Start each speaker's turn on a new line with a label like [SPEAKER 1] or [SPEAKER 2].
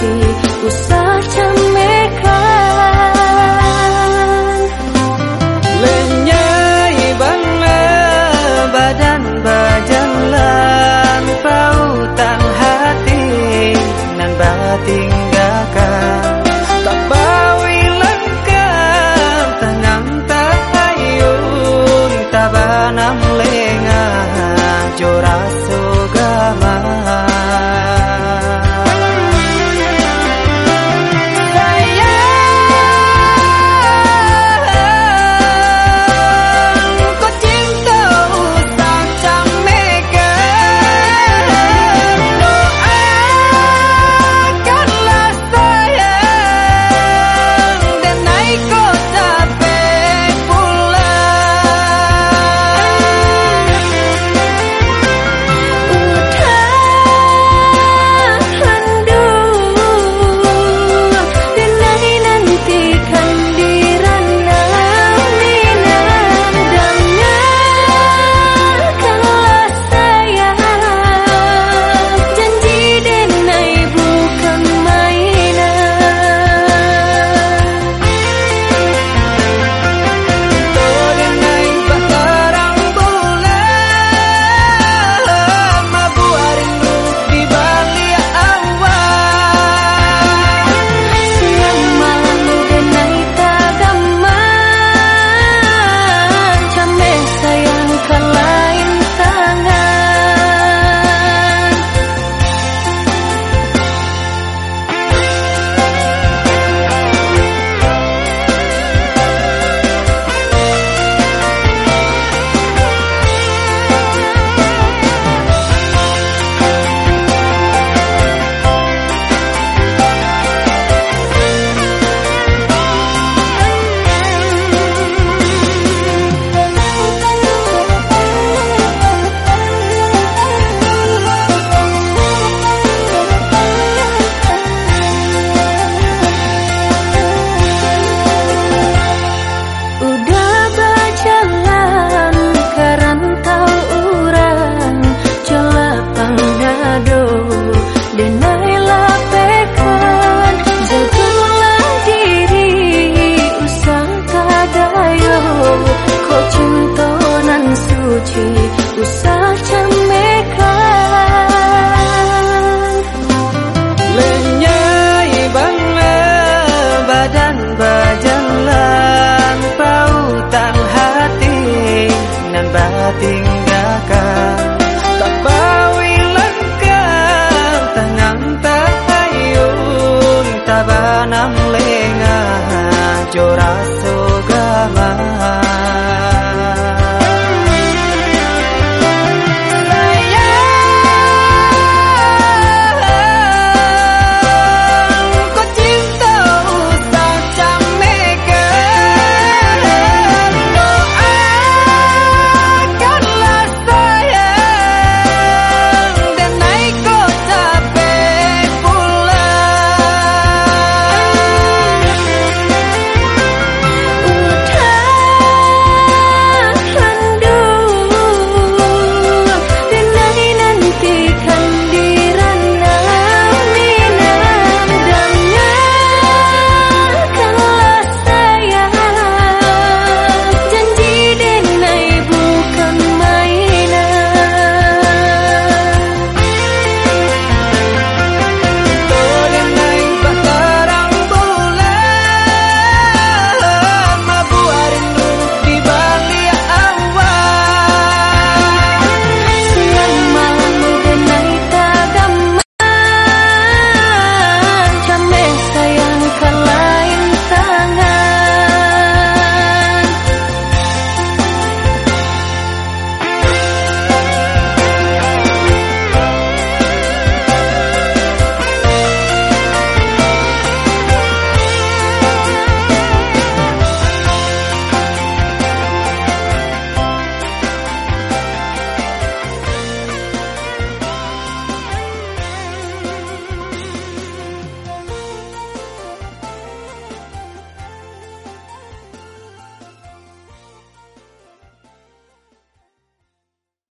[SPEAKER 1] Khi